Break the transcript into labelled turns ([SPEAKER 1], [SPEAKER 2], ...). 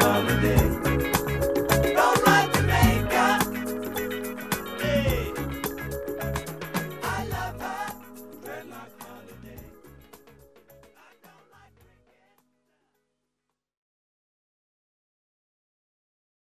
[SPEAKER 1] holiday.